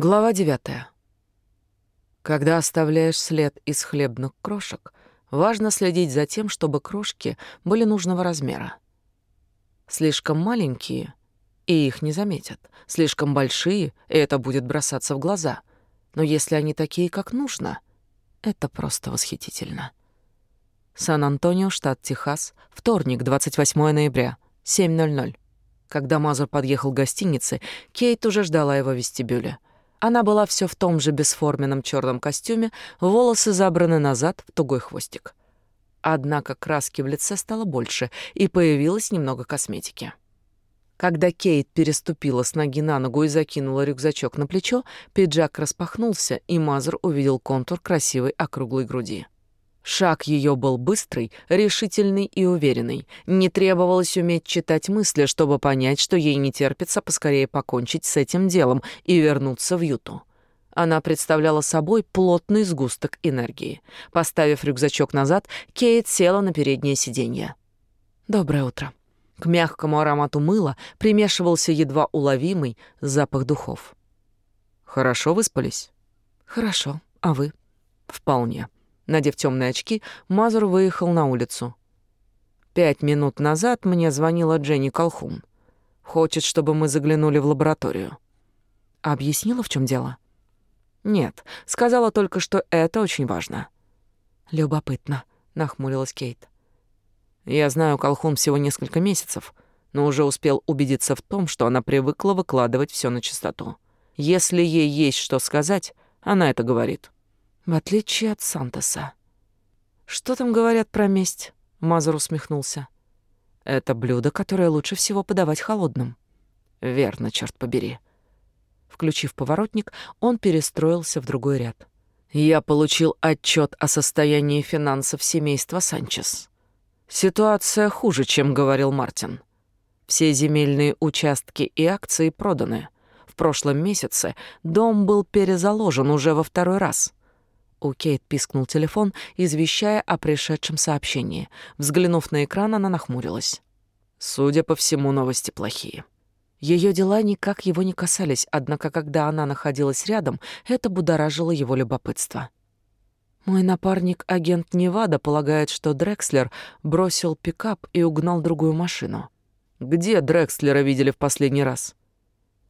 Глава девятая. Когда оставляешь след из хлебных крошек, важно следить за тем, чтобы крошки были нужного размера. Слишком маленькие, и их не заметят. Слишком большие, и это будет бросаться в глаза. Но если они такие, как нужно, это просто восхитительно. Сан-Антонио, штат Техас, вторник, 28 ноября, 7.00. Когда Мазур подъехал к гостинице, Кейт уже ждала его в вестибюле. Она была все в том же бесформенном черном костюме, волосы забраны назад в тугой хвостик. Однако краски в лице стало больше, и появилось немного косметики. Когда Кейт переступила с ноги на ногу и закинула рюкзачок на плечо, пиджак распахнулся, и Мазур увидел контур красивой округлой груди. Шаг ее был быстрый, решительный и уверенный. Не требовалось уметь читать мысли, чтобы понять, что ей не терпится поскорее покончить с этим делом и вернуться в Юту. Она представляла собой плотный сгусток энергии. Поставив рюкзачок назад, Кейт села на переднее сиденье. «Доброе утро». К мягкому аромату мыла примешивался едва уловимый запах духов. «Хорошо выспались?» «Хорошо. А вы?» «Вполне». Надев темные очки, Мазур выехал на улицу. Пять минут назад мне звонила Дженни Колхун. Хочет, чтобы мы заглянули в лабораторию. Объяснила, в чем дело? Нет, сказала только, что это очень важно. Любопытно, нахмурилась Кейт. Я знаю Колхун всего несколько месяцев, но уже успел убедиться в том, что она привыкла выкладывать все на чистоту. Если ей есть что сказать, она это говорит. В отличие от Сантоса. Что там говорят про месть? Мазур усмехнулся. Это блюдо, которое лучше всего подавать холодным. Верно, черт побери. Включив поворотник, он перестроился в другой ряд. Я получил отчет о состоянии финансов семейства Санчес. Ситуация хуже, чем говорил Мартин. Все земельные участки и акции проданы. В прошлом месяце дом был перезаложен уже во второй раз. У Кейт пискнул телефон, извещая о пришедшем сообщении. Взглянув на экран, она нахмурилась. Судя по всему, новости плохие. Ее дела никак его не касались, однако когда она находилась рядом, это будоражило его любопытство. Мой напарник, агент Невада, полагает, что Дрекслер бросил пикап и угнал другую машину. Где Дрекслера видели в последний раз?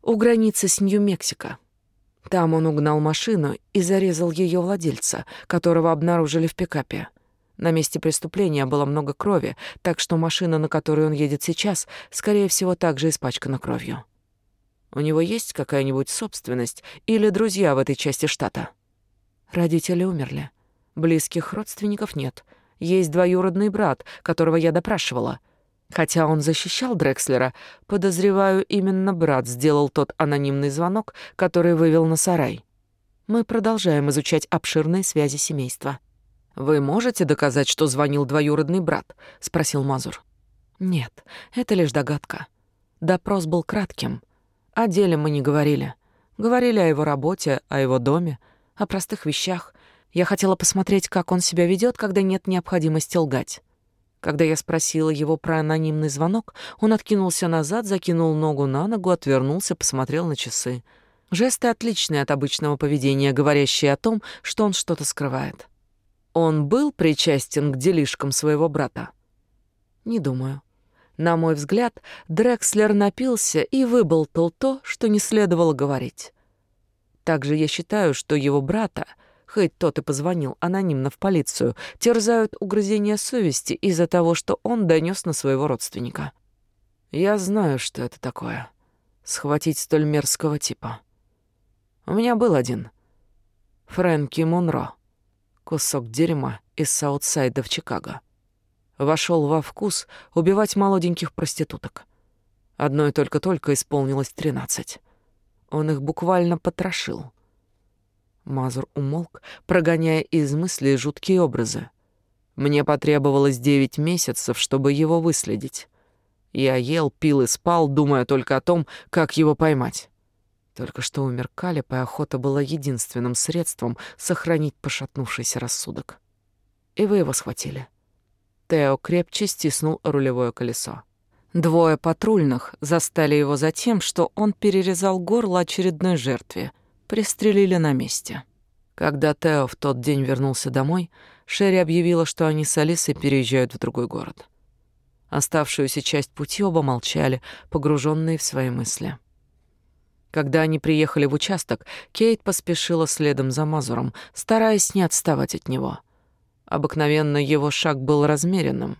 У границы с Нью-Мексико. Там он угнал машину и зарезал ее владельца, которого обнаружили в пикапе. На месте преступления было много крови, так что машина, на которой он едет сейчас, скорее всего, также испачкана кровью. У него есть какая-нибудь собственность или друзья в этой части штата? Родители умерли. Близких родственников нет. Есть двоюродный брат, которого я допрашивала — Хотя он защищал Дрекслера, подозреваю, именно брат сделал тот анонимный звонок, который вывел на сарай. Мы продолжаем изучать обширные связи семейства. «Вы можете доказать, что звонил двоюродный брат?» — спросил Мазур. «Нет, это лишь догадка. Допрос был кратким. О деле мы не говорили. Говорили о его работе, о его доме, о простых вещах. Я хотела посмотреть, как он себя ведет, когда нет необходимости лгать. Когда я спросила его про анонимный звонок, он откинулся назад, закинул ногу на ногу, отвернулся, посмотрел на часы. Жесты отличные от обычного поведения, говорящие о том, что он что-то скрывает. Он был причастен к делишкам своего брата? Не думаю. На мой взгляд, Дрекслер напился и выболтал то, что не следовало говорить. Также я считаю, что его брата хоть тот и позвонил анонимно в полицию, терзают угрызения совести из-за того, что он донес на своего родственника. Я знаю, что это такое. Схватить столь мерзкого типа. У меня был один. Фрэнки Монро. Кусок дерьма из Саутсайда в Чикаго. Вошел во вкус убивать молоденьких проституток. Одной только-только исполнилось тринадцать. Он их буквально потрошил. Мазур умолк, прогоняя из мыслей жуткие образы. Мне потребовалось девять месяцев, чтобы его выследить. Я ел, пил и спал, думая только о том, как его поймать. Только что умер Калип, и охота была единственным средством сохранить пошатнувшийся рассудок. И вы его схватили. Тео крепче стиснул рулевое колесо. Двое патрульных застали его за тем, что он перерезал горло очередной жертве — пристрелили на месте. Когда Тео в тот день вернулся домой, Шерри объявила, что они с Алисой переезжают в другой город. Оставшуюся часть пути оба молчали, погруженные в свои мысли. Когда они приехали в участок, Кейт поспешила следом за Мазуром, стараясь не отставать от него. Обыкновенно его шаг был размеренным.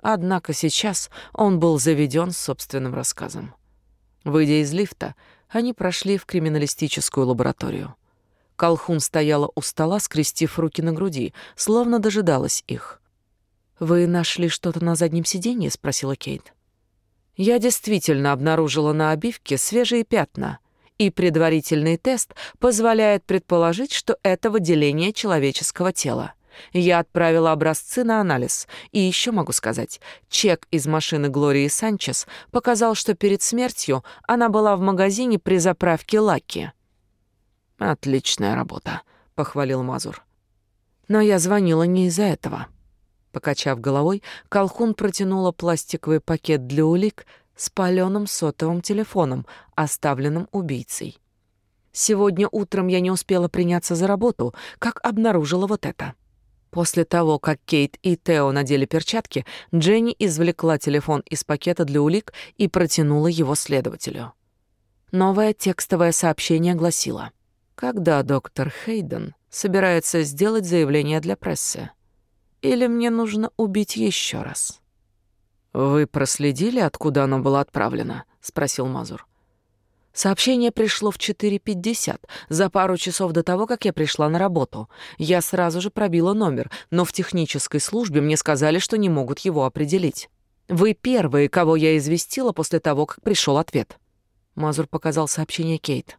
Однако сейчас он был заведен собственным рассказом. Выйдя из лифта, они прошли в криминалистическую лабораторию. Колхун стояла у стола, скрестив руки на груди, словно дожидалась их. «Вы нашли что-то на заднем сиденье?» — спросила Кейт. «Я действительно обнаружила на обивке свежие пятна, и предварительный тест позволяет предположить, что это выделение человеческого тела. Я отправила образцы на анализ, и еще могу сказать, чек из машины Глории Санчес показал, что перед смертью она была в магазине при заправке Лаки». «Отличная работа», — похвалил Мазур. «Но я звонила не из-за этого». Покачав головой, Колхун протянула пластиковый пакет для улик с палёным сотовым телефоном, оставленным убийцей. Сегодня утром я не успела приняться за работу, как обнаружила вот это. После того, как Кейт и Тео надели перчатки, Дженни извлекла телефон из пакета для улик и протянула его следователю. Новое текстовое сообщение гласило: "Когда доктор Хейден собирается сделать заявление для прессы?" Или мне нужно убить еще раз?» «Вы проследили, откуда оно было отправлено?» — спросил Мазур. Сообщение пришло в 4.50, за пару часов до того, как я пришла на работу. Я сразу же пробила номер, но в технической службе мне сказали, что не могут его определить. Вы первые, кого я известила после того, как пришел ответ. Мазур показал сообщение Кейт.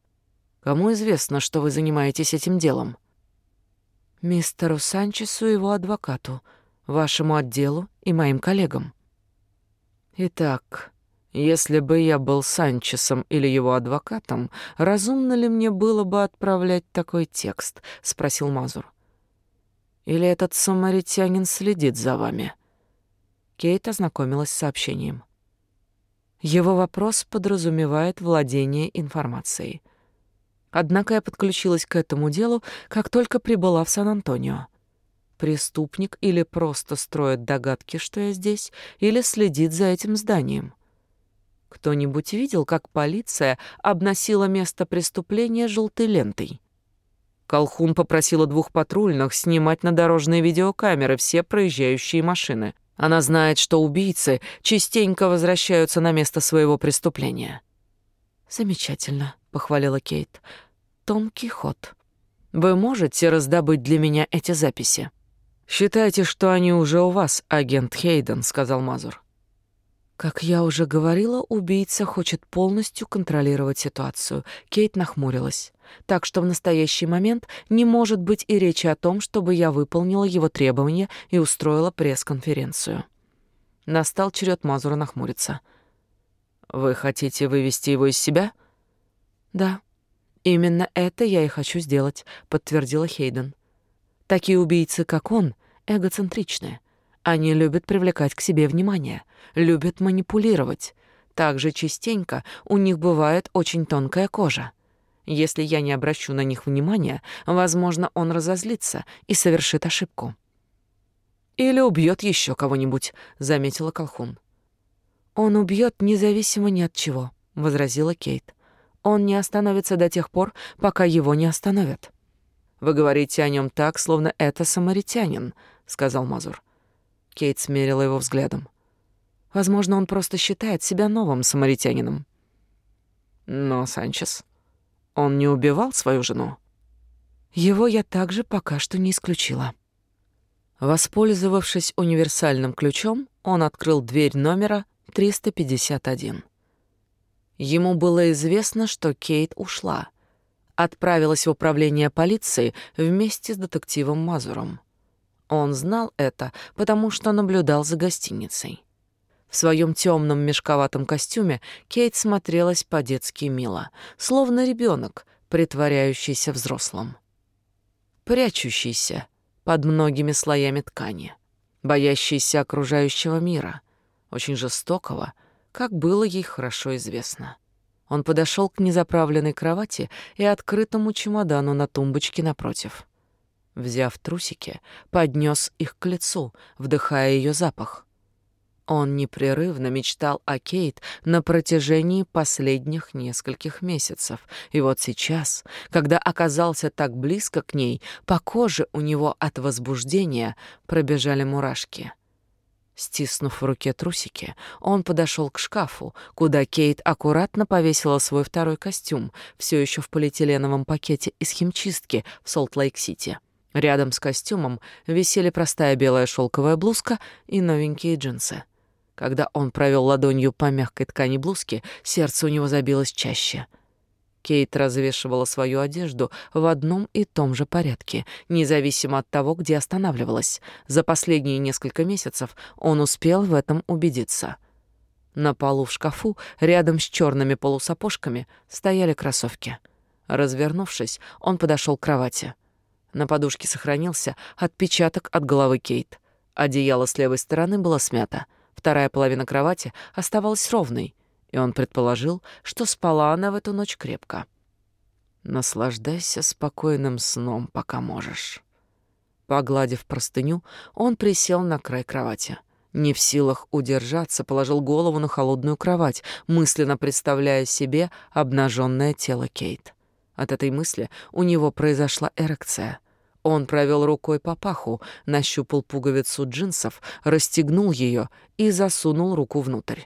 Кому известно, что вы занимаетесь этим делом? мистеру Санчесу и его адвокату, вашему отделу и моим коллегам. Итак, если бы я был Санчесом или его адвокатом, разумно ли мне было бы отправлять такой текст, спросил Мазур. Или этот самаритянин следит за вами? Кейт ознакомилась с сообщением. Его вопрос подразумевает владение информацией. Однако я подключилась к этому делу, как только прибыла в Сан-Антонио. Преступник или просто строит догадки, что я здесь, или следит за этим зданием. Кто-нибудь видел, как полиция обносила место преступления желтой лентой? Колхун попросила двух патрульных снимать на дорожные видеокамеры все проезжающие машины. Она знает, что убийцы частенько возвращаются на место своего преступления. Замечательно похвалила Кейт. Тонкий ход. Вы можете раздобыть для меня эти записи? Считайте, что они уже у вас, агент Хейден, сказал Мазур. Как я уже говорила, убийца хочет полностью контролировать ситуацию. Кейт нахмурилась. Так что в настоящий момент не может быть и речи о том, чтобы я выполнила его требования и устроила пресс-конференцию. Настал черед Мазура нахмуриться. Вы хотите вывести его из себя? Да, именно это я и хочу сделать, подтвердила Хейден. Такие убийцы, как он, эгоцентричные. Они любят привлекать к себе внимание, любят манипулировать. Также частенько у них бывает очень тонкая кожа. Если я не обращу на них внимания, возможно, он разозлится и совершит ошибку. Или убьет еще кого-нибудь, заметила Колхун. Он убьет независимо ни от чего, возразила Кейт. Он не остановится до тех пор, пока его не остановят. Вы говорите о нем так, словно это самаритянин, сказал Мазур. Кейт смерила его взглядом. Возможно, он просто считает себя новым самаритянином. Но Санчес, он не убивал свою жену. Его я также пока что не исключила. Воспользовавшись универсальным ключом, он открыл дверь номера 351. Ему было известно, что Кейт ушла. Отправилась в управление полиции вместе с детективом Мазуром. Он знал это, потому что наблюдал за гостиницей. В своем темном мешковатом костюме Кейт смотрелась по-детски мило, словно ребенок, притворяющийся взрослым. Прячущийся под многими слоями ткани, боящийся окружающего мира, очень жестокого, как было ей хорошо известно. Он подошел к незаправленной кровати и открытому чемодану на тумбочке напротив. Взяв трусики, поднес их к лицу, вдыхая ее запах. Он непрерывно мечтал о Кейт на протяжении последних нескольких месяцев. И вот сейчас, когда оказался так близко к ней, по коже у него от возбуждения пробежали мурашки. Стиснув в руке трусики, он подошел к шкафу, куда Кейт аккуратно повесила свой второй костюм, все еще в полиэтиленовом пакете из химчистки в Солт-Лейк-Сити. Рядом с костюмом висели простая белая шелковая блузка и новенькие джинсы. Когда он провел ладонью по мягкой ткани блузки, сердце у него забилось чаще. Кейт развешивала свою одежду в одном и том же порядке, независимо от того, где останавливалась. За последние несколько месяцев он успел в этом убедиться. На полу в шкафу, рядом с черными полусапожками, стояли кроссовки. Развернувшись, он подошел к кровати. На подушке сохранился отпечаток от головы Кейт. Одеяло с левой стороны было смято. Вторая половина кровати оставалась ровной, и он предположил, что спала она в эту ночь крепко. Наслаждайся спокойным сном, пока можешь. Погладив простыню, он присел на край кровати. Не в силах удержаться, положил голову на холодную кровать, мысленно представляя себе обнаженное тело Кейт. От этой мысли у него произошла эрекция. Он провел рукой по паху, нащупал пуговицу джинсов, расстегнул ее и засунул руку внутрь.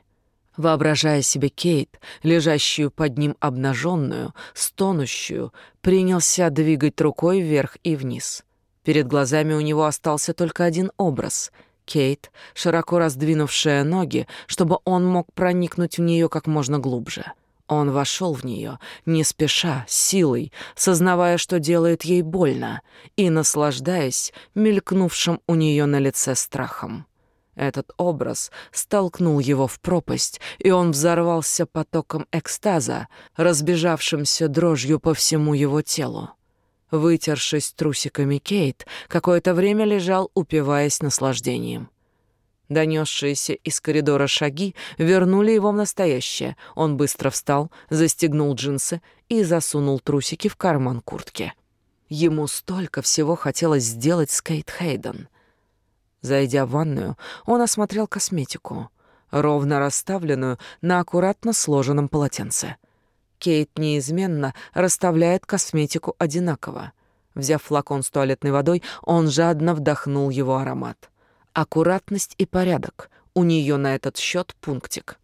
Воображая себе Кейт, лежащую под ним обнаженную, стонущую, принялся двигать рукой вверх и вниз. Перед глазами у него остался только один образ — Кейт, широко раздвинувшая ноги, чтобы он мог проникнуть в нее как можно глубже — он вошел в нее, не спеша, силой, сознавая, что делает ей больно, и наслаждаясь мелькнувшим у нее на лице страхом. Этот образ столкнул его в пропасть, и он взорвался потоком экстаза, разбежавшимся дрожью по всему его телу. Вытершись трусиками Кейт, какое-то время лежал, упиваясь наслаждением. Донесшиеся из коридора шаги вернули его в настоящее. Он быстро встал, застегнул джинсы и засунул трусики в карман куртки. Ему столько всего хотелось сделать с Кейт Хейден. Зайдя в ванную, он осмотрел косметику, ровно расставленную на аккуратно сложенном полотенце. Кейт неизменно расставляет косметику одинаково. Взяв флакон с туалетной водой, он жадно вдохнул его аромат. Аккуратность и порядок. У нее на этот счет пунктик.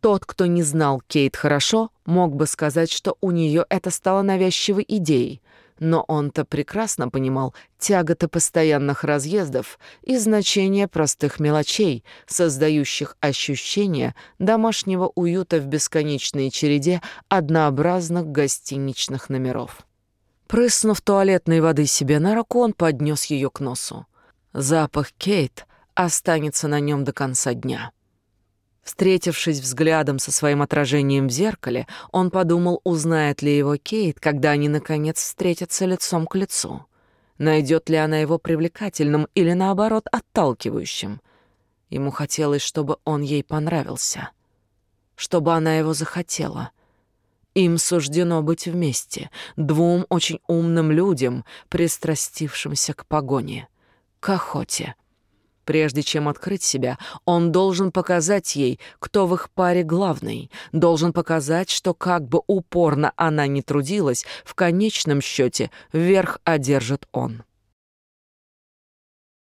Тот, кто не знал Кейт хорошо, мог бы сказать, что у нее это стало навязчивой идеей, но он-то прекрасно понимал тяготы постоянных разъездов и значение простых мелочей, создающих ощущение домашнего уюта в бесконечной череде однообразных гостиничных номеров. Прыснув туалетной воды себе на руку, он поднес ее к носу. Запах Кейт останется на нем до конца дня. Встретившись взглядом со своим отражением в зеркале, он подумал, узнает ли его Кейт, когда они, наконец, встретятся лицом к лицу. Найдет ли она его привлекательным или, наоборот, отталкивающим. Ему хотелось, чтобы он ей понравился, чтобы она его захотела. Им суждено быть вместе, двум очень умным людям, пристрастившимся к погоне, к охоте. Прежде чем открыть себя, он должен показать ей, кто в их паре главный, должен показать, что как бы упорно она ни трудилась, в конечном счете верх одержит он.